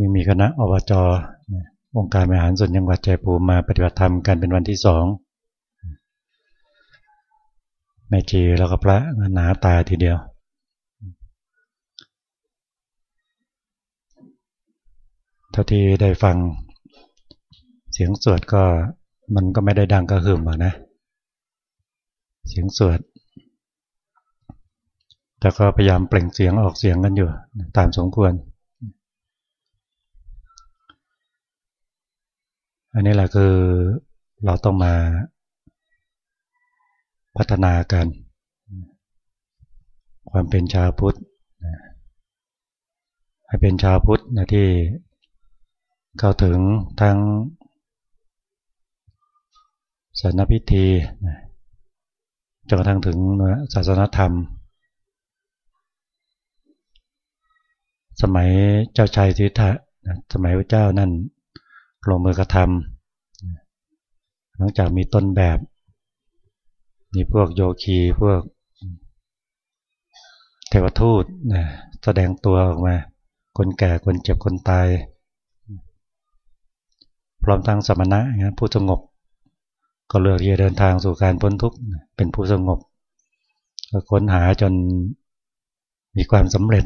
ยังมีคณะอบจองค์การบริหารส่วนจังหวัดชัยภูมิมาปฏิบัติธรรมกันเป็นวันที่สองแม่จีแล้วก็พระหนาตาทีเดียว เท่าที่ได้ฟังเสียงสวดก็มันก็ไม่ได้ดังกระหึ่มหรอกนะ เสียงสวด แต่ก็พยายามเปล่งเสียงออกเสียงกันอยู่ตามสมควร อันนี้แหละคือเราต้องมาพัฒนากัน ความเป็นชาวพุทธให้เป็นชาวพุทธนะที่เข้าถึงทั้งศาสนพิธีจนกระทั่งถึงศาสนธรรม สมัยเจ้าชายสิทธะสมัยพระเจ้านั่น ลงมือกระทำหลังจากมีต้นแบบ มีพวกโยคีพวกเทวทูตแสดงตัวออกมา คนแก่คนเจ็บคนตาย พร้อมทั้งสมณะผู้สงบ ก็เลือกที่จะเดินทางสู่การพ้นทุกข์เป็นผู้สงบก็ค้นหาจนมีความสำเร็จ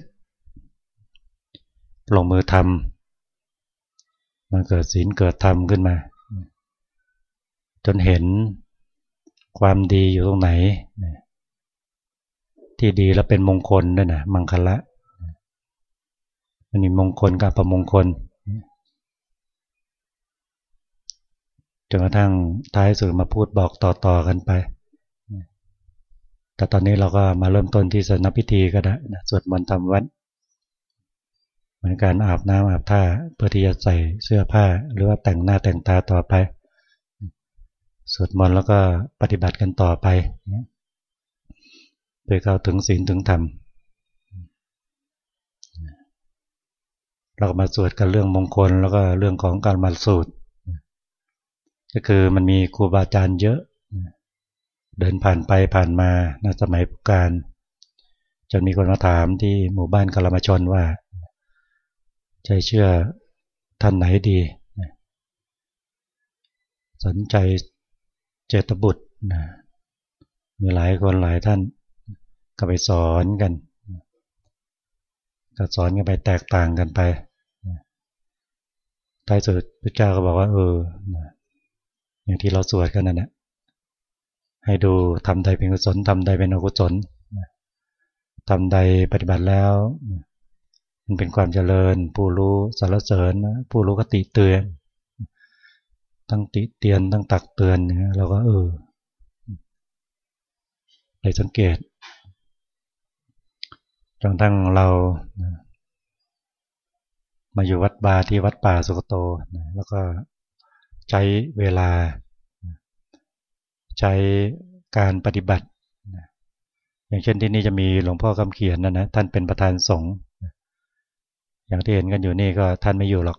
ลงมือทำ มันเกิดศีลเกิดธรรมขึ้นมา จนเห็นความดีอยู่ตรงไหน ที่ดีแล้วเป็นมงคลด้วยนะมังคละมันมีมงคลกับประมงคลจนกระทั่งท้ายสุดมาพูดบอกต่อๆกันไป แต่ตอนนี้เราก็มาเริ่มต้นที่สนพิธีก็ได้นะสวดมนต์ทำวัด มือนการอาบน้ำอาบท่าเพื่อที่จะใส่เสื้อผ้า หรือว่าแต่งหน้าแต่งตาต่อไปสวดมนต์แล้วก็ปฏิบัติกันต่อไปเพื่อเข้าถึงศีลถึงธรรมเราก็มาสวดกันเรื่องมงคลแล้วก็เรื่องของการมาสูตร ก็คือมันมีครูบาอาจารย์เยอะ เดินผ่านไปผ่านมาในสมัยพุการจนมีคนมาถามที่หมู่บ้านกลมาชนว่า ใจเชื่อท่านไหนดี สนใจเจตบุตรมีหลายคนหลายท่านก็ไปสอนกันก็สอนกันไปแตกต่างกันไปท้ายสุดพระเจ้าก็บอกว่า เอออย่างที่เราสวดกันนั่นแหละให้ดูทำใดเป็นกุศลทำใดเป็นอกุศลทำใดปฏิบัติแล้ว มันเป็นความเจริญ ผู้รู้สารเสริญผู้รู้ก็ติเตือนตั้งติเตียนตั้งตักเตือนเนี่ยเราก็เออไปสังเกตจนทั้งเรามาอยู่วัดบาที่วัดป่าสุกโต แล้วก็ใช้เวลา ใช้การปฏิบัติ อย่างเช่นที่นี่จะมีหลวงพ่อคำเขียนนะนะท่านเป็นประธานสงฆ์ อย่างที่เห็นกันอยู่นี่ก็ท่านไม่อยู่หรอก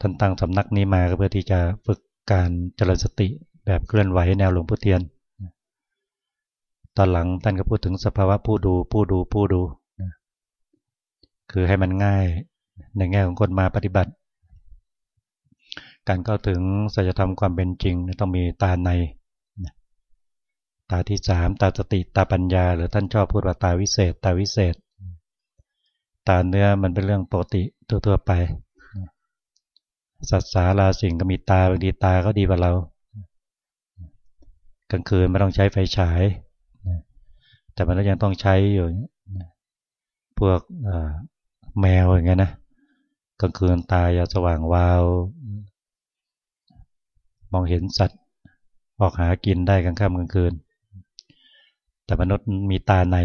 ท่านตั้งสำนักนี้มาเพื่อที่จะฝึกการเจริญสติแบบเคลื่อนไหวแนวหลวงพุทเทียน ตอนหลังท่านก็พูดถึงสภาวะผู้ดูผู้ดูผู้ดู คือให้มันง่ายในแง่ของคนมาปฏิบัติ การเข้าถึงสัจธรรมความเป็นจริงต้องมีตาใน ตาที่สามตาสติตาปัญญา หรือท่านชอบพูดว่าตาวิเศษ ตาวิเศษ ตาเนื้อมันเป็นเรื่องปกติทั่วๆไป สัตว์สาราสิ่งก็มีตาบางทีตาก็ดีกว่าเรา กลางคืนไม่ต้องใช้ไฟฉาย แต่มันก็ยังต้องใช้อยู่ พวกแมวอย่างเงี้ยนะ กลางคืนตาจะสว่างวาว มองเห็นสัตว์ออกหากินได้กลางค่ำกลางคืน แต่มนุษย์มีตาใน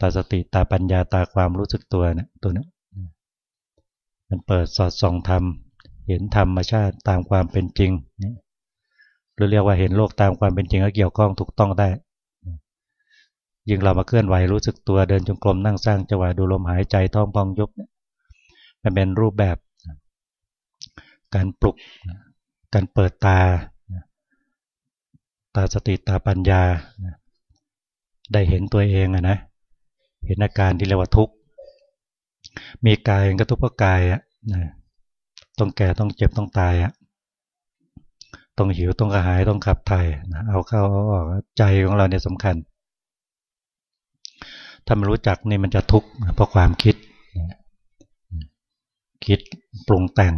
ตาสติตาปัญญาตาความรู้สึกตัวเนี่ยตัวนี้มันเปิดสอดส่องธรรม เห็นธรรมชาติตามความเป็นจริงหรือเรียกว่าเห็นโลกตามความเป็นจริงก็เกี่ยวข้องถูกต้องได้ยิ่งเรามาเคลื่อนไหวรู้สึกตัวเดินจงกรมนั่งสร้างจังหวะดูลมหายใจท้องพองยุบมันเป็นรูปแบบ การปลุกการเปิดตา ตาสติตาปัญญาได้เห็นตัวเองอะนะ เห็นอาการที่เรียกว่าทุกข์มีกายกระทุกข์กายอะต้องแก่ต้องเจ็บต้องตายอะต้องหิวต้องกระหายต้องขับถ่ายเอาเข้าเอาออกใจของเราเนี่ยสำคัญถ้าไม่รู้จักนี่มันจะทุกข์เพราะความคิด คิดปรุงแต่ง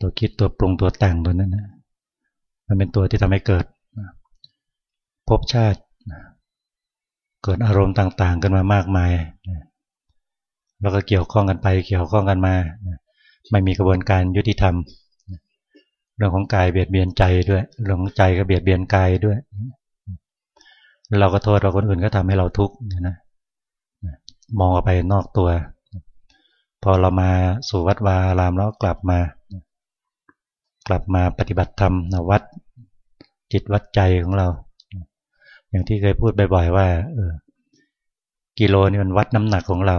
ตัวคิดตัวปรุงตัวแต่งตัวนั้นนะมันเป็นตัวที่ทำให้เกิดภพชาติ เกิดอารมณ์ต่างๆกันมามากมาย แล้วก็เกี่ยวข้องกันไป เกี่ยวข้องกันมา ไม่มีกระบวนการยุติธรรม เรื่องของกายเบียดเบียนใจด้วย เรื่องของใจก็เบียดเบียนกายด้วย เราก็โทษเราคนอื่นก็ทำให้เราทุกข์นะ มองออกไปนอกตัว พอเรามาสู่วัดวาอารามแล้วกลับมา กลับมาปฏิบัติธรรมวัดจิตวัดใจของเรา อย่างที่เคยพูดบ่อยๆว่าเออกิโลนี่มันวัดน้ำหนักของเรา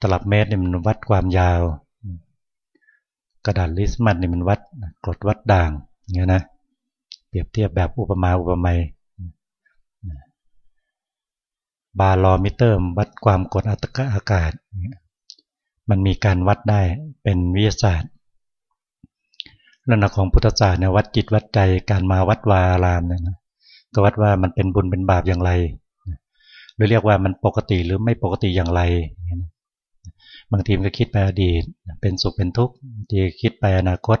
ตลับเมตรนี่มันวัดความยาว กระดาษลิสมัดนี่มันวัดกรดวัดด่างเงี้ยนะเปรียบเทียบแบบอุปมาอุปไมยบาลอมิเตอร์วัดความกดอากาศ มันมีการวัดได้เป็นวิทยาศาสตร์ ลักษณะของพุทธศาสตร์เนี่ยวัดจิตวัดใจการมาวัดวาอารามเนี่ยนะก็วัดว่ามันเป็นบุญเป็นบาปอย่างไร หรือเรียกว่ามันปกติหรือไม่ปกติอย่างไรบางทีมันก็คิดไปอดีต เป็นสุขเป็นทุกข์บางทีคิดไปอนาคต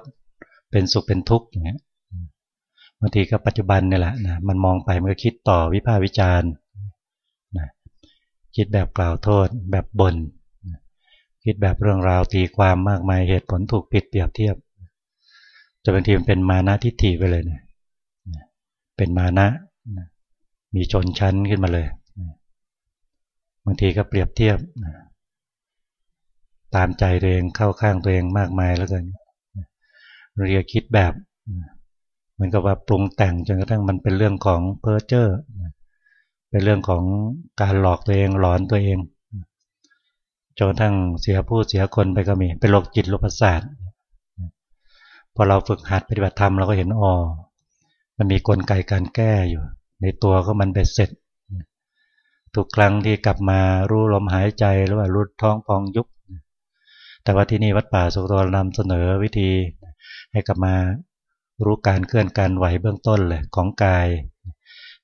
เป็นสุขเป็นทุกข์อย่างเงี้ยบางทีก็ปัจจุบันนี่แหละนะมันมองไปมันก็คิดต่อวิพากษ์วิจารณ์นะคิดแบบกล่าวโทษ แบบบน่นคิดแบบเรื่องราวตีความมากมายเหตุผลถูกผิดเปรียบเทียบ จะบางทีมันเป็นมานะทิฏฐิไปเลยเนี่ยเป็นมานะมีชนชั้นขึ้นมาเลยบางทีก็เปรียบเทียบตามใจตัวเองเข้าข้างตัวเองมากมายแล้วกันเรียคิดแบบเหมือนกับว่าปรุงแต่งจนกระทั่งมันเป็นเรื่องของเพอร์เจอร์เป็นเรื่องของการหลอกตัวเองหลอนตัวเองจนกระทั่งเสียผู้เสียคนไปก็มีเป็นโรคจิตโรคประสาท อเราฝึกหัดปฏิบัติธรรมเราก็เห็นอ๋อมันมีกลไกการแก้อยู่ ในตัวก็มันเบ็ดเสร็จทุกครั้งที่กลับมารู้ลมหายใจหรือว่ารู้ท้องพองยุบแต่ว่าที่นี่วัดป่าสุกตัวนำเสนอวิธี ให้กลับมารู้การเคลื่อนการไหวเบื้องต้นเลยของกาย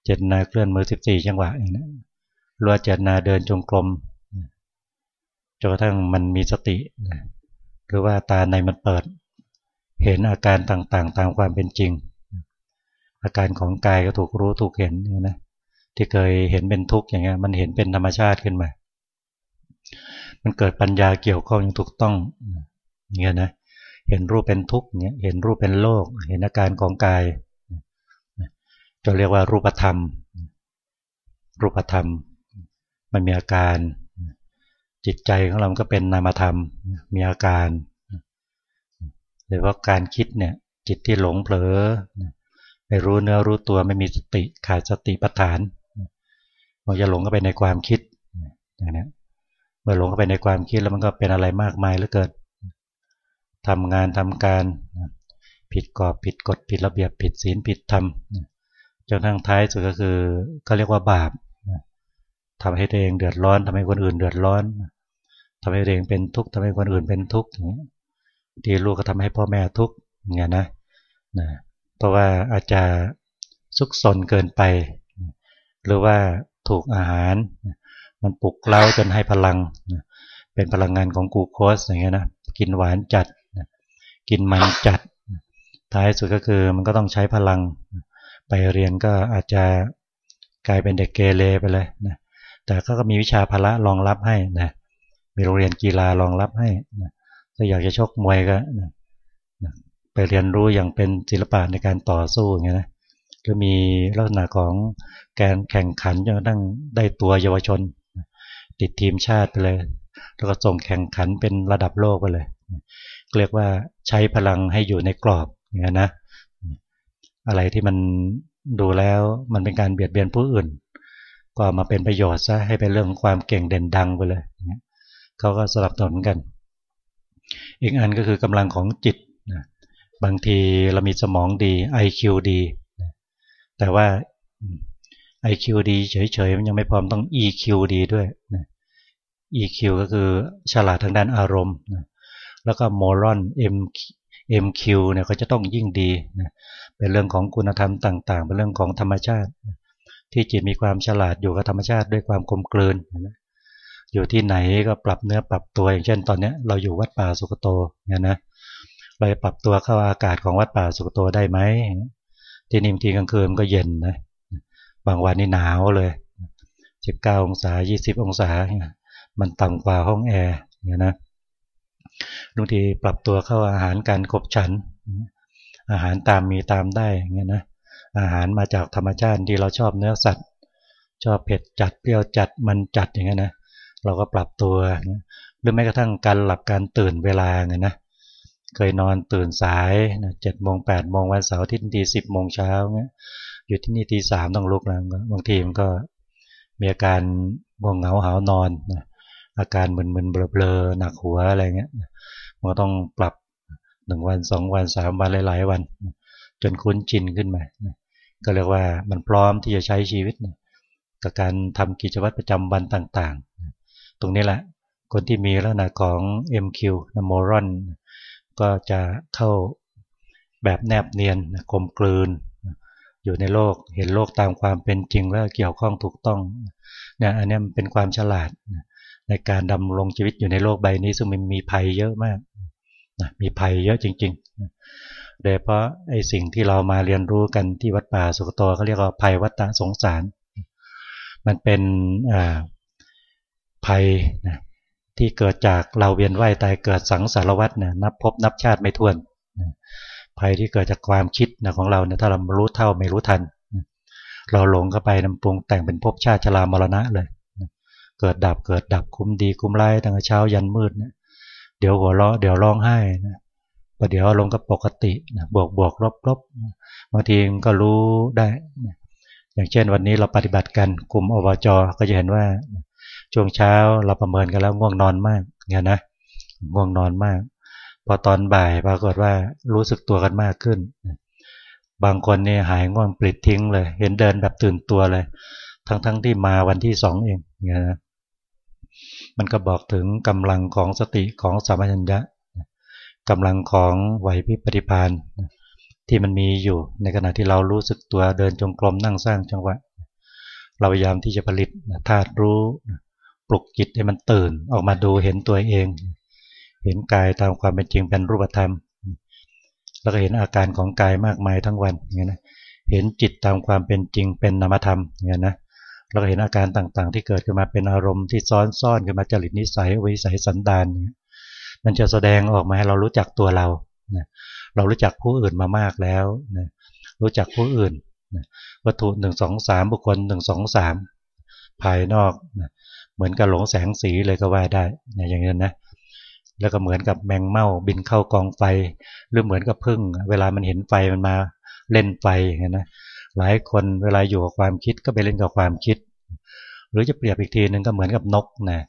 เจตนาเคลื่อนมือ 14 จังหวะองนี้รัวเจตนาเดินจงกรมจนกระทั่งมันมีสติ หรือว่าตาในมันเปิด เห็นอาการต่างๆ ตามความเป็นจริง อาการของกายก็ถูกรู้ถูกเห็นนะที่เคยเห็นเป็นทุกข์อย่างเงี้ยมันเห็นเป็นธรรมชาติขึ้นมา มันเกิดปัญญาเกี่ยวข้องอย่างถูกต้องอย่างเงี้ยนะเห็นรูปเป็นทุกข์เงี้ยเห็นรูปเป็นโลก เห็นอาการของกายจะเรียกว่ารูปธรรม รูปธรรม มันมีอาการ จิตใจของเราก็เป็นนามธรรม มีอาการ หรือว่าการคิดเนี่ยจิตที่หลงเผลอไม่รู้เนื้อรู้ตัวไม่มีสติขาดสติปัฏฐานมันจะหลงเข้าไปในความคิดอย่างนี้เมื่อหลงเข้าไปในความคิดแล้วมันก็เป็นอะไรมากมายเหลือเกินทำงานทำการผิดกรอบผิดกฎผิดระเบียบผิดศีลผิดธรรมจนทั้งท้ายสุดก็คือเขาเรียกว่าบาปทำให้ตัวเองเดือดร้อนทำให้คนอื่นเดือดร้อนทำให้ตัวเองเป็นทุกข์ทำให้คนอื่นเป็นทุกข์อย่างนี้ ที่ลูกก็ทำให้พ่อแม่ทุกข์เงี้ยนะนะเพราะว่าอาจจะซุกซนเกินไป หรือว่าถูกอาหาร มันปลุกเล้าจนให้พลัง เป็นพลังงานของกูโคสอย่างเงี้ยนะกินหวานจัด กินมันจัด ท้ายสุดก็คือมันก็ต้องใช้พลัง ไปเรียนก็อาจจะกลายเป็นเด็กเกเรไปเลยนะแต่ก็มีวิชาพละรองรับให้นะมีโรงเรียนกีฬารองรับให้นะ ถ้าอยากจะชกมวยก็ไปเรียนรู้อย่างเป็นศิลปะในการต่อสู้อย่างเงี้ยนะก็มีลักษณะของการแข่งขันจนกระทั่งได้ตัวเยาวชน ติดทีมชาติไปเลย แล้วก็ส่งแข่งขันเป็นระดับโลกไปเลยเรียกว่าใช้พลังให้อยู่ในกรอบอย่างนี้นะอะไรที่มันดูแล้วมันเป็นการเบียดเบียนผู้อื่น ก็มาเป็นประโยชน์ซะให้เป็นเรื่องของความเก่งเด่นดังไปเลยเขาก็สลับสนกัน อีกอันก็คือกำลังของจิตนะบางทีเรามีสมองดี IQ ดีนะแต่ว่า IQ ดีเฉยๆ มันยังไม่พร้อมต้อง EQ ดีด้วยนะ EQ ก็คือฉลาดทางด้านอารมณ์นะแล้วก็ moron M MQ เนี่ยก็จะต้องยิ่งดีนะเป็นเรื่องของคุณธรรมต่าง ๆ เป็นเรื่องของธรรมชาติ ที่จิตมีความฉลาดอยู่กับธรรมชาติด้วยความกลมกลืนนะ อยู่ที่ไหนก็ปรับเนื้อปรับตัวอย่างเช่น ตอนนี้เราอยู่วัดป่าสุกโตเนี่ยนะเราปรับตัวเข้าอากาศของวัดป่าสุกโตได้ไหมที่นิ่มทีกลางคืนก็เย็นนะบางวันนี่หนาวเลย 19 องศา 20 องศา มันต่ำกว่าห้องแอร์เนี่ยนะบางทีปรับตัวเข้าอาหารการขบฉัน อาหารตามมีตามได้เงี้ยนะอาหารมาจากธรรมชาติที่เราชอบเนื้อสัตว์ ชอบเผ็ดจัดเปรี้ยวจัดมันจัดอย่างเงี้ยนะ เราก็ปรับตัว หรือแม้กระทั่งการหลับการตื่นเวลาเงี้ยนะเคยนอนตื่นสายเจ็ดโมงแปดโมงวันเสาร์ที่ทีสิบโมงเช้าเงี้ยอยู่ที่นี่ตีสามต้องลุกแล้วบางทีมันก็มีอาการง่วงเหงาหานอนนะอาการมึนๆเบลอๆหนักหัวอะไรเงี้ยมันก็ต้องปรับหนึ่งวันสองวันสามวันหลาย ๆ วัน จนคุ้นชินขึ้นมาก็เรียกว่ามันพร้อมที่จะใช้ชีวิตกับการทำกิจวัตรประจำวันต่างๆ ตรงนี้แหละ คนที่มีลักษณะของ MQ นโมรอนก็จะเข้าแบบแนบเนียนกลมกลืน อยู่ในโลกเห็นโลกตามความเป็นจริงแล้วเกี่ยวข้องถูกต้องเนี่ยอันนี้มันเป็นความฉลาดในการดำรงชีวิตอยู่ในโลกใบนี้ซึ่งมันมีภัยเยอะมากนะมีภัยเยอะจริงๆ โดยเพราะไอ้สิ่งที่เรามาเรียนรู้กันที่วัดป่าสุกโตเขาเรียกว่าภัยวัฏสงสาร มันเป็น ภัยนะที่เกิดจากเราเวียนว่ายตายเกิดสังสารวัฏเนี่ยนับพบนับชาติไม่ถ้วนภัยที่เกิดจากความคิดนะของเราเนี่ยถ้าเรารู้เท่าไม่รู้ทันเราหลงเข้าไปนำปรุงแต่งเป็นภพชาติชรามรณะเลยเกิดดับเกิดดับคุ้มดีคุ้มร้ายตั้งแต่เช้ายันมืดเนี่ยเดี๋ยวหัวเราะเดี๋ยวร้องไห้นะประเดี๋ยวลงกับปกตินะบวกบวกลบลบบางทีก็รู้ได้นะอย่างเช่นวันนี้เราปฏิบัติกันกลุ่มอบจก็จะเห็นว่า ช่วงเช้าเราประเมินกันแล้วง่วงนอนมากเงี้ยนะง่วงนอนมาก พอตอนบ่ายปรากฏว่ารู้สึกตัวกันมากขึ้น บางคนเนี่ยหายง่วงปลิดทิ้งเลย เห็นเดินแบบตื่นตัวเลย ทั้งๆทที่มาวันที่สองเองเงี้ยนะมันก็บอกถึงกำลังของสติของสามัญญะกำลังของไหวพริบปฏิพานที่มันมีอยู่ในขณะที่เรารู้สึกตัวเดินจงกรมนั่งสร้างจังหวะ เราพยายามที่จะผลิตธาตุรู้ ปลุกจิตให้มันตื่นออกมาดูเห็นตัวเอง เห็นกายตามความเป็นจริงเป็นรูปธรรม แล้วก็เห็นอาการของกายมากมายทั้งวันอย่างนี้นะเห็นจิตตามความเป็นจริงเป็นนามธรรมอย่างนี้นะเราก็เห็นอาการต่างๆ ที่เกิดขึ้นมาเป็นอารมณ์ที่ซ้อนซ่อนขึ้นมาจริตนิสัยวิสัยสันดานมันจะแสดงออกมาให้เรารู้จักตัวเราเรารู้จักผู้อื่นมามากแล้วรู้จักผู้อื่นวัตถุหนึ่งสองสามบุคคลหนึ่งสองสามภายนอก เหมือนกับหลงแสงสีเลยก็ว่าได้อย่างนี้นะแล้วก็เหมือนกับแมงเม่าบินเข้ากองไฟ หรือเหมือนกับพึ่ง เวลามันเห็นไฟมันมาเล่นไฟอย่างนี้นะหลายคนเวลาอยู่กับความคิดก็ไปเล่นกับความคิด หรือจะเปรียบอีกทีหนึ่งก็เหมือนกับนกนะ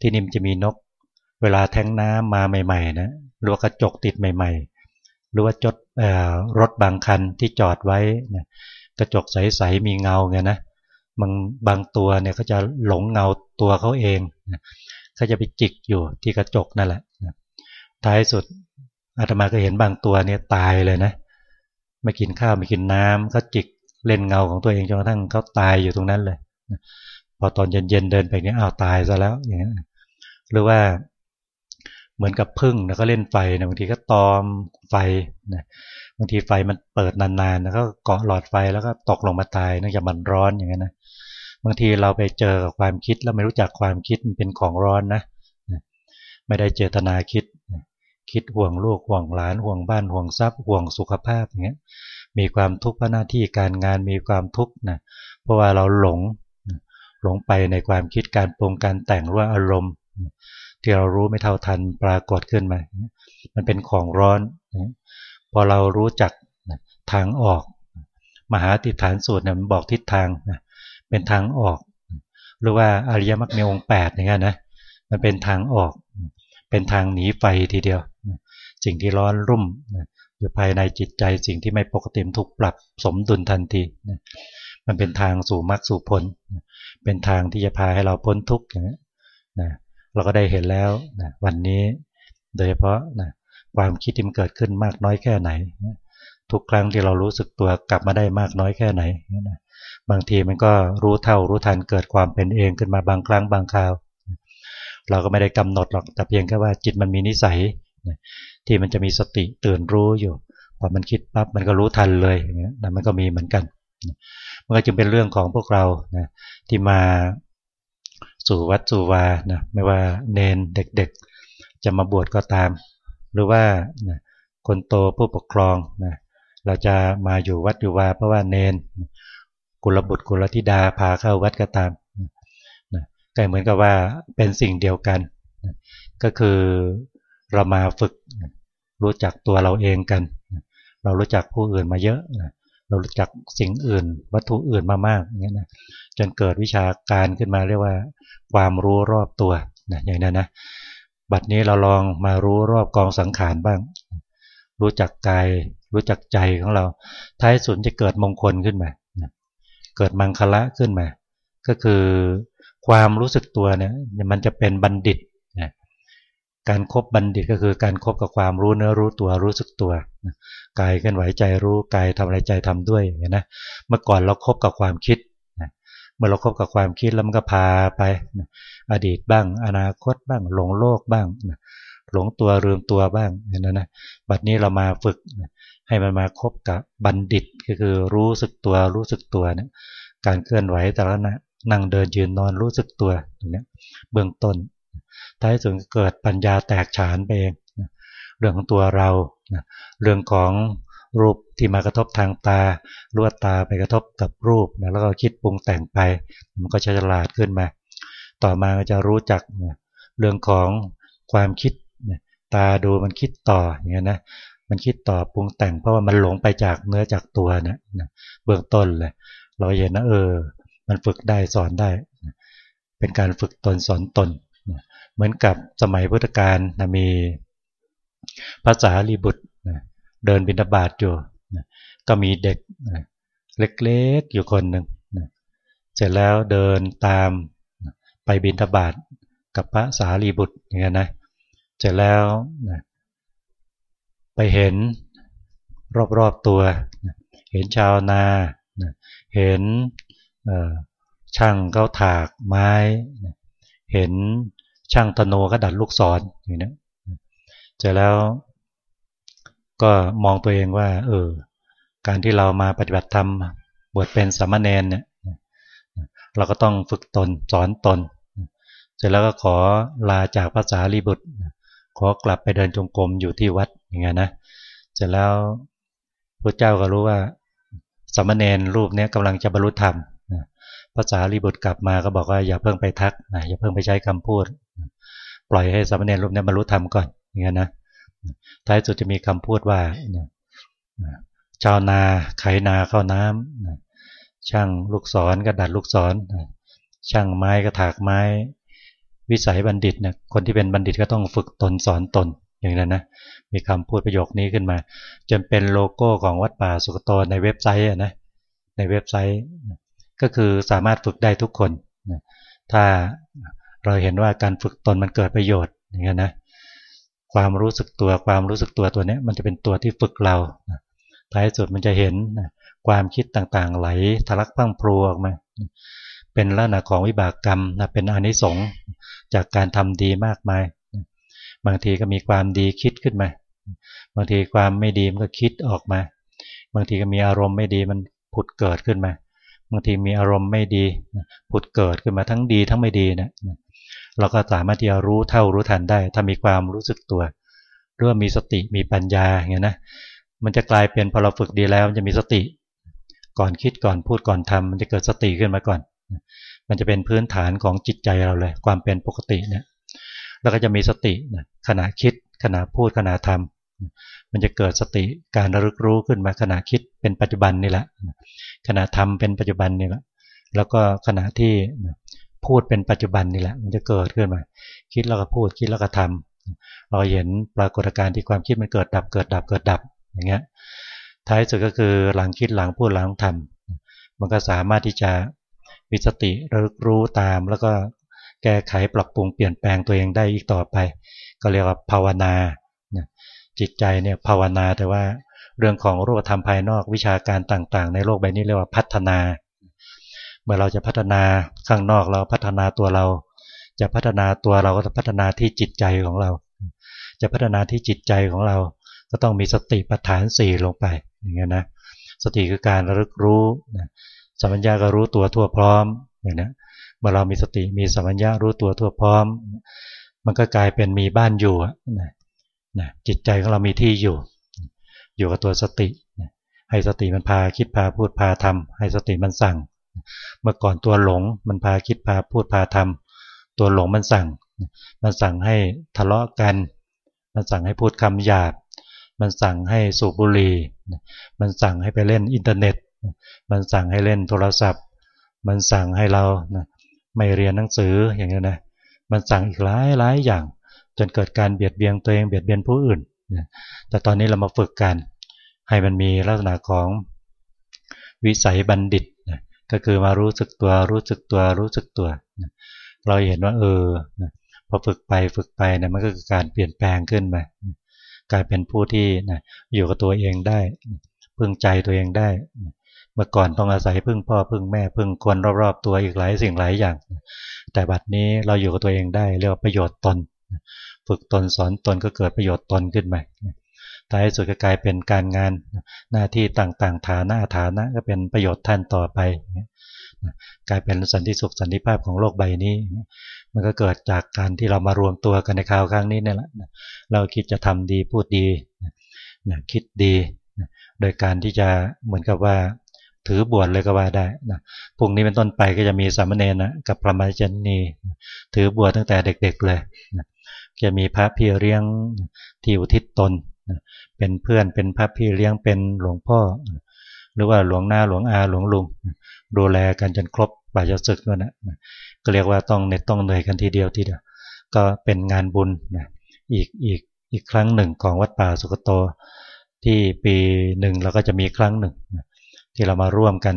ที่นิมจะมีนก เวลาแทงน้ำมาใหม่ๆนะหรือว่ากระจกติดใหม่ ๆ หรือว่าจดรถบางคันที่จอดไว้นะกระจกใสๆมีเงาไงนะ บางบางตัวเนี่ยเขาจะหลงเงาตัวเขาเองเขาจะไปจิกอยู่ที่กระจกนั่นแหละท้ายสุดอาตมาก็เห็นบางตัวเนี่ยตายเลยนะไม่กินข้าวไม่กินน้ำก็จิกเล่นเงาของตัวเองจนกระทั่งเขาตายอยู่ตรงนั้นเลยพอตอนเย็นๆเดินไปเนี่ยอ้าวตายซะแล้วอย่างนี้หรือว่าเหมือนกับพึ่งนะก็เล่นไฟนะบางทีก็ตอมไฟนะบางทีไฟมันเปิดนานๆแล้วก็เกาะหลอดไฟแล้วก็ตกลงมาตายเนื่องจากมันร้อนอย่างนี้นะ บางทีเราไปเจอกับความคิดแล้วไม่รู้จักความคิดมันเป็นของร้อนนะไม่ได้เจตนาคิด คิดห่วงลูกห่วงหลานห่วงบ้านห่วงทรัพย์ห่วงสุขภาพอย่างเงี้ยมีความทุกข์เพราะหน้าที่การงานมีความทุกข์นะเพราะว่าเราหลงหลงไปในความคิดการปรุงการแต่งรือว่าอารมณ์ ที่เรารู้ไม่เท่าทันปรากฏขึ้นมามันเป็นของร้อนพอเรารู้จักทางออก มหาติฐานสูตรเนี่ยมันบอกทิศทาง เป็นทางออก หรือว่าอริยมรรคมีองค์แปดอย่างเงี้ยนะมันเป็นทางออก เป็นทางหนีไฟทีเดียว สิ่งที่ร้อนรุ่มอยู่ภายในจิตใจสิ่งที่ไม่ปกติถูกปรับสมดุลทันทีมันเป็นทางสู่มรรคสู่ผลเป็นทางที่จะพาให้เราพ้นทุกข์อย่างนี้นะเราก็ได้เห็นแล้วนะวันนี้โดยเฉพาะนะความคิดที่มันเกิดขึ้นมากน้อยแค่ไหน ทุกครั้งที่เรารู้สึกตัวกลับมาได้มากน้อยแค่ไหนนะ บางทีมันก็รู้เท่ารู้ทันเกิดความเป็นเองขึ้นมาบางครั้งบางคราว เราก็ไม่ได้กำหนดหรอกแต่เพียงแค่ว่าจิตมันมีนิสัยที่มันจะมีสติตื่นรู้อยู่พอมันคิดปั๊บมันก็รู้ทันเลยอย่างเงี้ยมันก็มีเหมือนกันมันก็จึงเป็นเรื่องของพวกเรานะที่มาสู่วัดสู่วานะไม่ว่าเนนเด็กๆ จะมาบวชก็ตาม หรือว่านะคนโตผู้ปกครองนะเราจะมาอยู่วัดอยู่วาเพราะว่าเนน กุลบุตรกุลธิดาพาเข้าวัดก็ตามนะก็เหมือนกับว่าเป็นสิ่งเดียวกัน ก็คือเรามาฝึกรู้จักตัวเราเองกัน เรารู้จักผู้อื่นมาเยอะนะเรารู้จักสิ่งอื่น วัตถุอื่นมามากอย่างนี้นะจนเกิดวิชาการขึ้นมาเรียกว่า ความรู้รอบตัวนะอย่างนั้นนะบัดนี้เราลองมารู้รอบกองสังขารบ้าง รู้จักกายรู้จักใจของเรา ท้ายสุดจะเกิดมงคลขึ้นมา เกิดมังคละขึ้นมา ก็คือความรู้สึกตัวเนี่ยมันจะเป็นบัณฑิตการครบบัณฑิตก็คือการครบกับความรู้เนื้อรู้ตัวรู้สึกตัวกายเคลื่อนไหวใจรู้กายทำอะไรใจทำด้วยอย่างนี้นะเมื่อก่อนเราครบกับความคิดเมื่อเราครบกับความคิดแล้วมันก็พาไปอดีตบ้าง อนาคตบ้างหลงโลกบ้าง หลงตัวลืมตัวบ้างอย่างนั้นนะบัดนี้เรามาฝึกให้มันมาคบกับบัณฑิตก็คือรู้สึกตัวรู้สึกตัวเนี่ยการเคลื่อนไหวแต่ละนะนั่งเดินยืนนอนรู้สึกตัวตรงนี้เบื้องต้นท้ายสุดเกิดปัญญาแตกฉานไปเองเรื่องของตัวเราเรื่องของรูปที่มากระทบทางตาลวดตาไปกระทบกับรูปแล้วก็คิดปรุงแต่งไป มันก็จะฉลาดขึ้นมา ต่อมาก็จะรู้จักเรื่องของความคิด ตาดูมันคิดต่ออย่างนี้นะมันคิดต่อปรุงแต่งเพราะว่ามันหลงไปจากเนื้อจากตัวนะเบื้องต้นเลย เราเห็นนะเออ มันฝึกได้สอนได้ เป็นการฝึกตนสอนตน เหมือนกับสมัยพุทธกาลนะมีภาษาลีบุตรเดินบินาบาตอยู่ก็มีเด็กเล็กๆอยู่คนหนึ่งเสร็จแล้วเดินตามไปบินทบาทกับพระสารีบุตรอย่างนี้นะ เสร็จแล้วไปเห็นรอบๆตัวเห็นชาวนาเห็นช่างเขาถากไม้เห็นช่างธนูก็ดัดลูกศรอย่างนี้เสร็จแล้วก็มองตัวเองว่า เออ การที่เรามาปฏิบัติธรรมบวชเป็นสามเณรเนี่ยเราก็ต้องฝึกตนสอนตน เสร็จแล้วก็ขอลาจากภาษาลีบุตร ขอกลับไปเดินจงกรมอยู่ที่วัดอย่างเงี้ยนะเสร็จแล้วพระเจ้าก็รู้ว่าสามเณรรูปนี้กำลังจะบรรลุธรรมภาษาลีบุตรกลับมาก็บอกว่าอย่าเพิ่งไปทักนะอย่าเพิ่งไปใช้คำพูด ปล่อยให้สามเณรรูปนี้บรรลุธรรมก่อนอย่างเงี้ยนะท้ายสุดจะมีคำพูดว่าชาวนาไขนาเข้าน้ำช่างลูกศรก็ดัดลูกศรช่างไม้ก็ถากไม้ วิสัยบัณฑิตเนี่ยคนที่เป็นบัณฑิตก็ต้องฝึกตนสอนตนอย่างนั้นนะมีคำพูดประโยคนี้ขึ้นมา จนเป็นโลโก้ของวัดป่าสุกโตในเว็บไซต์นะในเว็บไซต์ ก็คือสามารถฝึกได้ทุกคนถ้าเราเห็นว่าการฝึกตนมันเกิดประโยชน์อย่างนี้นะความรู้สึกตัวความรู้สึกตัวตัวนี้มันจะเป็นตัวที่ฝึกเราท้ายสุดมันจะเห็นความคิดต่างๆ ไหลทะลักพังพลูออกมา เป็นลักษณะของวิบากกรรมนะเป็นอนิสงส์จากการทำดีมากมาย บางทีก็มีความดีคิดขึ้นมา บางทีความไม่ดีมันก็คิดออกมา บางทีก็มีอารมณ์ไม่ดีมันผุดเกิดขึ้นมา บางทีมีอารมณ์ไม่ดีผุดเกิดขึ้นมาทั้งดีทั้งไม่ดีนะเราก็สามารถที่จะรู้เท่ารู้ทันได้ ถ้ามีความรู้สึกตัวหรือว่ามีสติมีปัญญาอย่างนี้นะมันจะกลายเป็นพอเราฝึกดีแล้วมันจะมีสติ ก่อนคิดก่อนพูดก่อนทำมันจะเกิดสติขึ้นมาก่อน มันจะเป็นพื้นฐานของจิตใจเราเลย ความเป็นปกติเนี่ยแล้วก็จะมีสติขณะคิดขณะพูดขณะทำมันจะเกิดสติการระลึกรู้ขึ้นมาขณะคิดเป็นปัจจุบันนี่แหละขณะทำเป็นปัจจุบันนี่แหละ แล้วก็ขณะที่พูดเป็นปัจจุบันนี่แหละ มันจะเกิดขึ้นมา คิดแล้วก็พูดคิดแล้วก็ทำเราเห็นปรากฏการณ์ที่ความคิดมันเกิดดับเกิดดับเกิดดับอย่างเงี้ยท้ายสุดก็คือหลังคิดหลังพูดหลังทำมันก็สามารถที่จะ มีสติระลึกรู้ตาม แล้วก็แก้ไขปรับปรุงเปลี่ยนแปลงตัวเองได้อีกต่อไป ก็เรียกว่าภาวนาจิตใจเนี่ยภาวนาแต่ว่าเรื่องของรูปธรรมภายนอกวิชาการต่างๆ ในโลกใบนี้เรียกว่าพัฒนา เมื่อเราจะพัฒนาข้างนอกเราพัฒนาตัวเรา จะพัฒนาตัวเราก็จะพัฒนาที่จิตใจของเรา จะพัฒนาที่จิตใจของเรา ก็ต้องมีสติปัฏฐานสี่ลงไปอย่างเงี้ยนะสติคือการระลึกรู้ สัมปัญญาก็รู้ตัวทั่วพร้อมอย่างนี้เมื่อเรามีสติมีสัมปัญญารู้ตัวทั่วพร้อม มันก็กลายเป็นมีบ้านอยู่นะนะจิตใจของเรามีที่อยู่ อยู่กับตัวสติ ให้สติมันพาคิดพาพูดพาทำให้สติมันสั่ง เมื่อก่อนตัวหลงมันพาคิดพาพูดพาทำตัวหลงมันสั่ง มันสั่งให้ทะเลาะกัน มันสั่งให้พูดคำหยาบ มันสั่งให้สูบบุหรี่ มันสั่งให้ไปเล่นอินเทอร์เน็ต มันสั่งให้เล่นโทรศัพท์ มันสั่งให้เราไม่เรียนหนังสืออย่างนี้นะมันสั่งอีกหลายหลายอย่าง จนเกิดการเบียดเบียนตัวเองเบียดเบียนผู้อื่นแต่ตอนนี้เรามาฝึกกัน ให้มันมีลักษณะของวิสัยบัณฑิตก็คือมารู้สึกตัวรู้สึกตัวรู้สึกตัวเราเห็นว่าเออพอฝึกไปฝึกไปเนี่ยมันก็คือการเปลี่ยนแปลงขึ้นมากลายเป็นผู้ที่อยู่กับตัวเองได้ พึ่งใจตัวเองได้ เมื่อก่อนต้องอาศัยพึ่งพ่อพึ่งแม่พึ่งคนรอบๆตัวอีกหลายสิ่งหลายอย่าง แต่บัดนี้เราอยู่กับตัวเองได้เรียกว่าประโยชน์ตน ฝึกตนสอนตนก็เกิดประโยชน์ตนขึ้นมาท้ายสุดก็กลายเป็นการงานหน้าที่ต่างๆ ฐานะฐานะก็เป็นประโยชน์ท่านต่อไป กลายเป็นสันติสุขสันติภาพของโลกใบนี้ มันก็เกิดจากการที่เรามารวมตัวกันในคราวครั้งนี้นี่แหละเราคิดจะทำดีพูดดีคิดดี โดยการที่จะเหมือนกับว่า ถือบวชเลยก็ว่าได้นะพรุ่งนี้เป็นต้นไปก็จะมีสามเณรนะกับพระมาจันนีถือบวชตั้งแต่เด็ก ๆเลยนะจะมีพระพี่เลี้ยงที่อุทิศตนเป็นเพื่อนเป็นพระพี่เลี้ยงเป็นหลวงพ่อ หรือว่าหลวงหน้าหลวงอาหลวงลุงดูแลกันจนครบป่าจะศึกนั่นนะก็เรียกว่าต้องเน็ตต้องเหนื่อยกันทีเดียวทีเดียวก็เป็นงานบุญนะอีกอีกอีกครั้งหนึ่งของวัดป่าสุกโตที่ปีหนึ่งเราก็จะมีครั้งหนึ่ง ที่เรามาร่วมกัน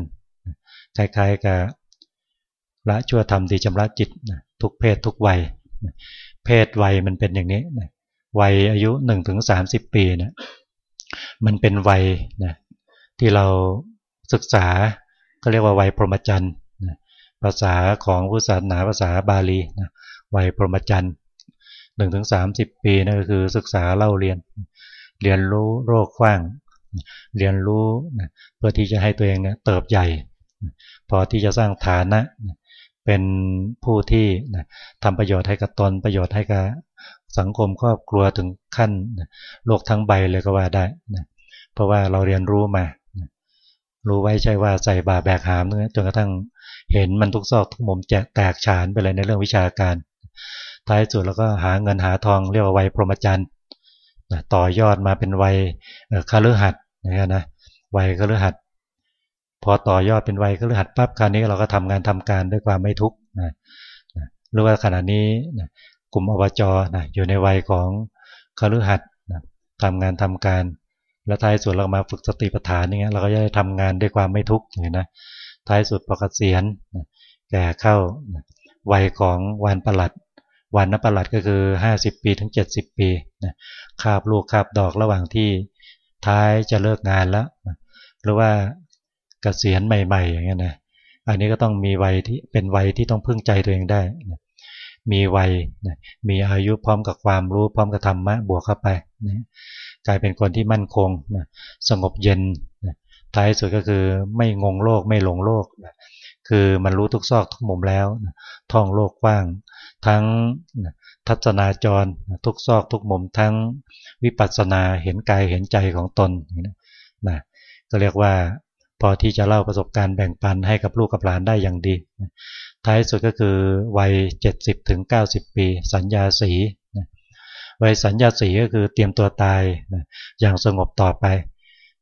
คล้ายๆกับละชั่วธรรมดีจำระจิตทุกเพศทุกวัย เพศวัยมันเป็นอย่างนี้วัยอายุหนึ่งถึงสามสิบปีนะมันเป็นวัยนะที่เราศึกษาก็เรียกว่าวัยพรหมจรรย์ภาษาของพุทธศาสนาภาษาบาลีนะวัยพรหมจรรย์หนึ่งถึงสามสิบปีนั่นก็คือศึกษาเล่าเรียน เรียนรู้โรคกว้าง เรียนรู้เพื่อที่จะให้ตัวเองเนี่ยเติบใหญ่ พอที่จะสร้างฐานะ เป็นผู้ที่ทำประโยชน์ให้กับตนประโยชน์ให้กับสังคมครอบครัวถึงขั้นโลกทั้งใบเลยก็ว่าได้นะเพราะว่าเราเรียนรู้มา รู้ไว้ใช่ว่าใส่บาแบกหามเนื้อจนกระทั่งเห็นมันทุกซอกทุกมุมจะแตกฉานไปเลยในเรื่องวิชาการ ท้ายสุดแล้วก็หาเงินหาทองเรียกว่าไวพรหมจรรย์ ต่อยอดมาเป็นวัยคาลือหัดนะนะวัยคาลือหัดพอต่อยอดเป็นวัยก็ฤหัสปั๊บคราวนี้เราก็ทำงานทำการด้วยความไม่ทุกข์นะหรือว่าขณะนี้กลุ่มอบจนะอยู่ในวัยของคฤหัสนะทำงานทำการ แล้วท้ายสุดเรามาฝึกสติปัฏฐานอย่างเงี้ยเราก็จะได้ทำงานด้วยความไม่ทุกข์อย่างนี้นะท้ายสุดพอเกษียนแก่เข้าวัยของวันประหลัด วันนับประหลัดก็คือ 50 ปีถึง 70 ปีนะคาบลูกคาบดอกระหว่างที่ท้ายจะเลิกงานแล้วนะหรือว่าเกษียณใหม่ๆอย่างเงี้ยนะอันนี้ก็ต้องมีวัยที่เป็นวัยที่ต้องพึ่งใจตัวเองได้นะมีวัยนะมีอายุพร้อมกับความรู้พร้อมกับธรรมะบวกเข้าไปนะกลายเป็นคนที่มั่นคงนะสงบเย็นนะท้ายสุดก็คือไม่งงโลกไม่หลงโลกนะคือมันรู้ทุกซอกทุกมุมแล้วนะท่องโลกกว้าง ทั้งทัศนาจรทุกซอกทุกมุมทั้งวิปัสสนาเห็นกายเห็นใจของตนนะก็เรียกว่าพอที่จะเล่าประสบการณ์แบ่งปันให้กับลูกกับหลานได้อย่างดี ท้ายสุดก็คือวัย 70ถึง90 ปี สัญญาสีวัยสัญญาสีก็คือเตรียมตัวตายอย่างสงบต่อไป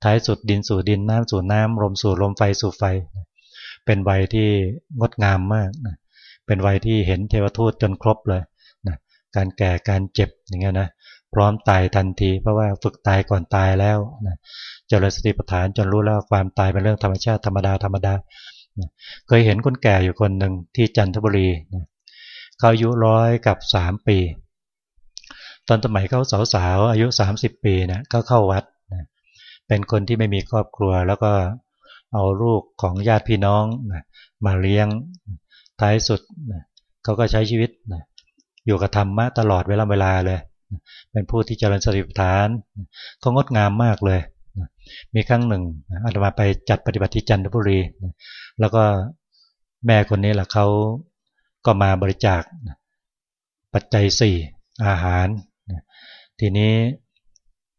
ท้ายสุดดินสู่ดินน้ำสู่น้ำลมสู่ลมไฟสู่ไฟ เป็นวัยที่งดงามมาก เป็นวัยที่เห็นเทวทูตจนครบเลยการแก่การเจ็บอย่างเงี้ยนะพร้อมตายทันที เพราะว่าฝึกตายก่อนตายแล้วนะเจริญสติปัฏฐานจนรู้แล้วความตายเป็นเรื่องธรรมชาติธรรมดาธรรมดาเคยเห็นคนแก่อยู่คนหนึ่งที่จันทบุรีเขาอายุร้อยกับสามปี ตอนสมัยเขาสาวๆอายุ 30 ปีนะก็เข้าวัดนะเป็นคนที่ไม่มีครอบครัวแล้วก็เอาลูกของญาติพี่น้องนะมาเลี้ยง ท้ายสุดนะเขาก็ใช้ชีวิตนะอยู่กับธรรมะตลอดเวลาเวลาเลย เป็นผู้ที่เจริญสติปัฏฐานเขางดงามมากเลยมีครั้งหนึ่งอาตมาไปจัดปฏิบัติที่จันทบุรี แล้วก็แม่คนนี้แหละเขาก็มาบริจาคปัจจัยสี่อาหาร ทีนี้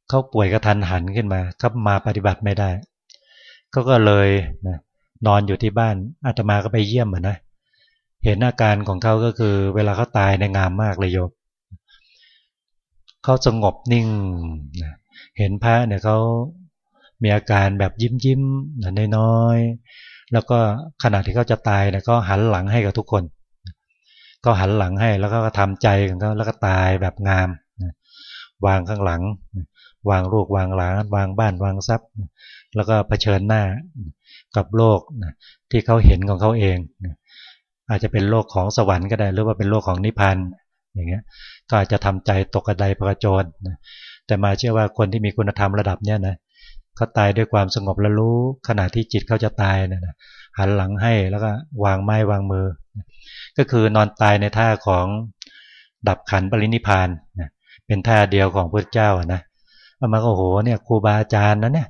เขาป่วยกระทันหันขึ้นมาเขามาปฏิบัติไม่ได้เขาก็เลยนอนอยู่ที่บ้านอาตมาก็ไปเยี่ยมเหมือนะ เห็นอาการของเขาก็คือ เวลาเขาตายในงามมากเลยโยมเขาสงบนิ่ง เห็นพระเนี่ยเขามีอาการแบบยิ้มยิ้มน้อยๆแล้วก็ขณะที่เขาจะตายเนี่ยก็หันหลังให้กับทุกคน ก็หันหลังให้แล้วก็ทำใจของเขาแล้วก็ตายแบบงาม วางข้างหลัง วางลูกวางหลานวางบ้านวางทรัพย์ แล้วก็เผชิญหน้ากับโลกที่เขาเห็นของเขาเอง อาจจะเป็นโลกของสวรรค์ก็ได้ หรือว่าเป็นโลกของนิพพานอย่างเงี้ยก็อาจจะทำใจตกกระไดประโจนแต่มาเชื่อว่าคนที่มีคุณธรรมระดับเนี้ยนะเขาตายด้วยความสงบและรู้ขณะที่จิตเขาจะตายนะหันหลังให้แล้วก็วางไม้วางมือ ก็คือนอนตายในท่าของดับขันปรินิพานนะเป็นท่าเดียวของพระเจ้านะเอามาโอ้โหเนี่ยครูบาอาจารย์นะเนี่ย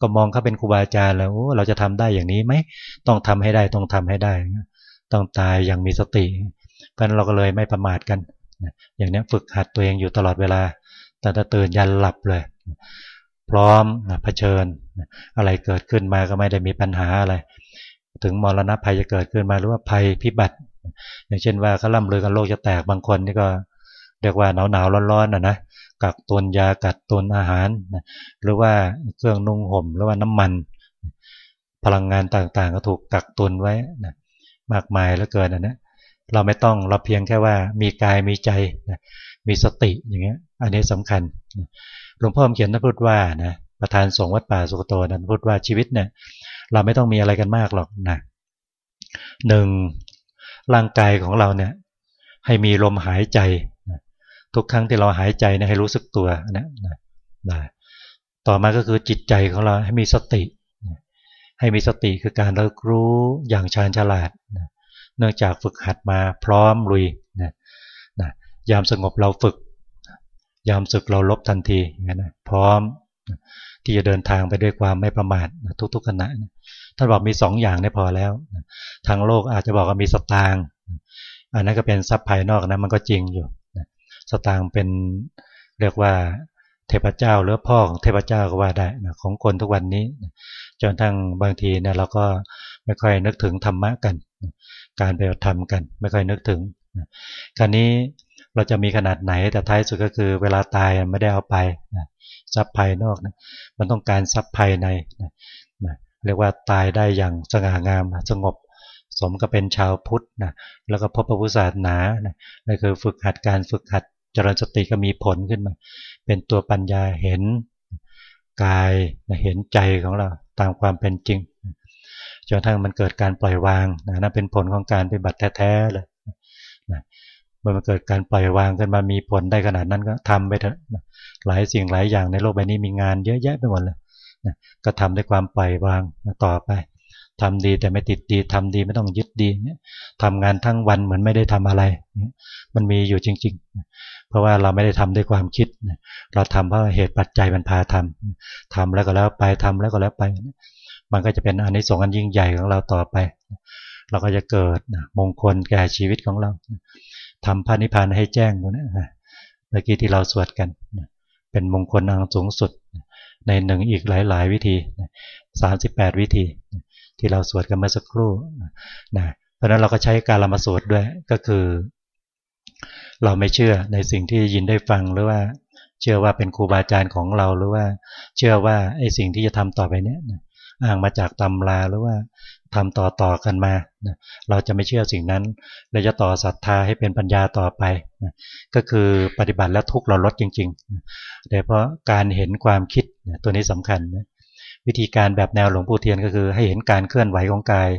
ก็มองเขาเป็นครูบาอาจารย์แล้วเราจะทำได้อย่างนี้ไหมต้องทำให้ได้ต้องทำให้ได้ ต้องตายอย่างมีสติกันเราก็เลยไม่ประมาทกันอย่างนี้ฝึกหัดตัวเองอยู่ตลอดเวลา แต่ถ้าตื่นยันหลับเลย พร้อมเผชิญ อะไรเกิดขึ้นมาก็ไม่ได้มีปัญหาอะไร ถึงมรณะภัยจะเกิดขึ้นมาหรือว่าภัยพิบัติ อย่างเช่นว่าเขาล่ำลือกันโลกจะแตกบางคนนี่ก็เรียกว่าหนาวหนาวร้อนๆนะนะกักตุนยากัดตุนอาหาร หรือว่าเครื่องนุ่งห่มหรือว่าน้ำมัน พลังงานต่างๆ ก็ถูกกักตุนไว้นะ มากมายแล้วเกินนะนะเราไม่ต้องเราเพียงแค่ว่ามีกายมีใจนะมีสติอย่างเงี้ย อันนี้สำคัญหลวงพ่อเขียนท่านพูดว่านะประธานสงฆ์วัดป่าสุกโตนั้นพูดว่าชีวิตเนี่ย เราไม่ต้องมีอะไรกันมากหรอกนะหนึ่งร่างกายของเราเนี่ย ให้มีลมหายใจทุกครั้งที่เราหายใจเนี่ยให้รู้สึกตัวนะนะนะต่อมาก็คือจิตใจของเราให้มีสติ ให้มีสติคือการระรู้อย่างชาญฉลาดนะเนื่องจากฝึกหัดมาพร้อมลุยนะนะยามสงบเราฝึก ยามศึกเราลบทันทีนะพร้อมที่จะเดินทางไปด้วยความไม่ประมาททุกๆขณะท่านบอกมีสองอย่างได้พอแล้วทางโลกอาจจะบอกว่ามีสตางค์อันนั้นก็เป็นทรัพย์ภายนอกนะมันก็จริงอยู่สตางค์เป็นเรียกว่าเทพเจ้าหรือพ่อของเทพเจ้าก็ว่าได้นะของคนทุกวันนี้ จนทั้งบางทีเนี่ยเราก็ไม่ค่อยนึกถึงธรรมะกัน การไปทำกัน ไม่ค่อยนึกถึงคราวนี้เราจะมีขนาดไหนแต่ท้ายสุดก็คือเวลาตายไม่ได้เอาไปทรัพย์ภายนอกนะมันต้องการทรัพย์ภายในนะเรียกว่าตายได้อย่างสง่างามสงบสมก็เป็นชาวพุทธนะแล้วก็พบพระพุทธศาสนานะนั่นคือฝึกหัดการฝึกหัดจริญสติก็มีผลขึ้นมา เป็นตัวปัญญาเห็นกายเห็นใจของเรา ตามความเป็นจริงจนทั้งมันเกิดการปล่อยวางนะนั่นเป็นผลของการปฏิบัติแท้ๆเลยนะเมื่อมันเกิดการปล่อยวางกันมามีผลได้ขนาดนั้นก็ทำไปเถอะหลายสิ่งหลายอย่างในโลกใบนี้มีงานเยอะแยะไปหมดเลยนะก็ทำด้วยความปล่อยวางต่อไป ทำดีแต่ไม่ติดดีทำดีไม่ต้องยึดดีเนี่ยทำงานทั้งวันเหมือนไม่ได้ทำอะไร มันมีอยู่จริง ๆ เพราะว่าเราไม่ได้ทำด้วยความคิด เราทำเพราะเหตุปัจจัยมันพาทำทำแล้วก็แล้วไปทำแล้วก็แล้วไป มันก็จะเป็นอันนี้ส่งอันยิ่งใหญ่ของเราต่อไป เราก็จะเกิดมงคลแก่ชีวิตของเราทำพระนิพพานให้แจ้งตรงนี้เมื่อกี้ที่เราสวดกัน เป็นมงคลอันสูงสุด ในหนึ่งอีกหลาย ๆ วิธีสามสิบแปดวิธี ที่เราสวดกันเมื่อสักครู่นะเพราะนั้นเราก็ใช้การละมาสวดด้วยก็คือ เราไม่เชื่อในสิ่งที่ยินได้ฟังหรือว่า เชื่อว่าเป็นครูบาอาจารย์ของเราหรือว่า เชื่อว่าไอ้สิ่งที่จะทำต่อไปเนี้ยอ้างมาจากตำราหรือว่าทำต่อต่อกันมา เราจะไม่เชื่อสิ่งนั้น เราจะต่อศรัทธาให้เป็นปัญญาต่อไป ก็คือปฏิบัติแล้วทุกเราลดจริงๆโดยเพราะการเห็นความคิดตัวนี้สำคัญ วิธีการแบบแนวหลวงปู่เทียนก็คือ ให้เห็นการเคลื่อนไหวของกาย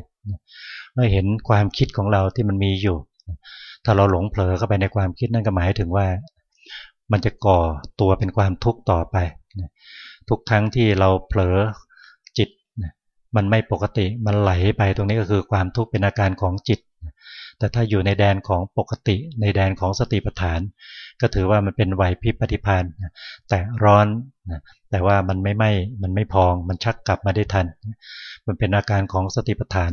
ให้เห็นความคิดของเราที่มันมีอยู่ ถ้าเราหลงเผลอเข้าไปในความคิดนั่นก็หมายถึงว่า มันจะก่อตัวเป็นความทุกข์ต่อไปทุกครั้งที่เราเผลอจิตมันไม่ปกติมันไหลไปตรงนี้ก็คือความทุกข์เป็นอาการของจิต แต่ถ้าอยู่ในแดนของปกติในแดนของสติปัฏฐาน ก็ถือว่ามันเป็นไหวพริบปฏิพานแต่ร้อนแต่ว่ามันไม่ไหม้มันไม่พอง มันชักกลับมาได้ทัน มันเป็นอาการของสติปัฏฐาน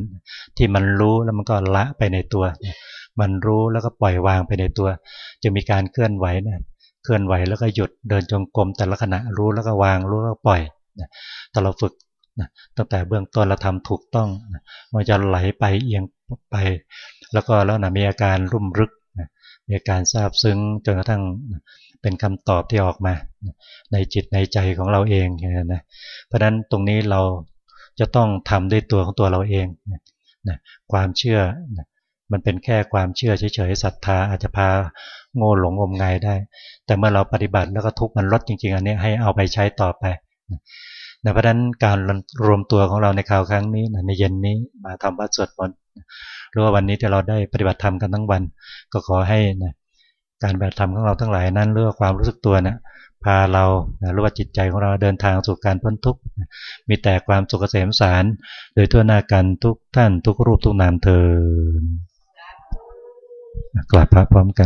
ที่มันรู้แล้วมันก็ละไปในตัว มันรู้แล้วก็ปล่อยวางไปในตัว จะมีการเคลื่อนไหวนะเคลื่อนไหวแล้วก็หยุดเดินจงกรมแต่ละขณะรู้แล้วก็วางรู้แล้วก็ปล่อยถ้าเราฝึก ตั้งแต่เบื้องต้นเราทำถูกต้องมันจะไหลไปเอียงไป แล้วก็แล้วนะมีอาการรุ่มรึกมีอาการซาบซึ้งจนกระทั่งเป็นคำตอบที่ออกมา ในจิตในใจของเราเองนะเพราะฉะนั้นตรงนี้เราจะต้องทำด้วยตัวของตัวเราเองนะความเชื่อนะมันเป็นแค่ความเชื่อเฉยๆศรัทธาอาจจะพาโง่หลงงมงายได้ แต่เมื่อเราปฏิบัติแล้วก็ทุกมันลดจริง ๆ อันนี้ให้เอาไปใช้ต่อไป นะเพราะนั้นการรวมตัวของเราในคราวครั้งนี้ในเย็นนี้มาทำวัดสวดมนต์หรือว่าวันนี้ที่เราได้ปฏิบัติธรรมกันทั้งวัน ก็ขอให้นะการปฏิบัติธรรมของเราทั้งหลายนั้นเรื่องความรู้สึกตัวนะพาเราหรือว่าจิตใจของเราเดินทางสู่การพ้นทุกข์มีแต่ความสุขเกษมสาร โดยทั่วหน้ากันทุกท่านทุกรูปทุกนามเธอกลับพระพร้อมกัน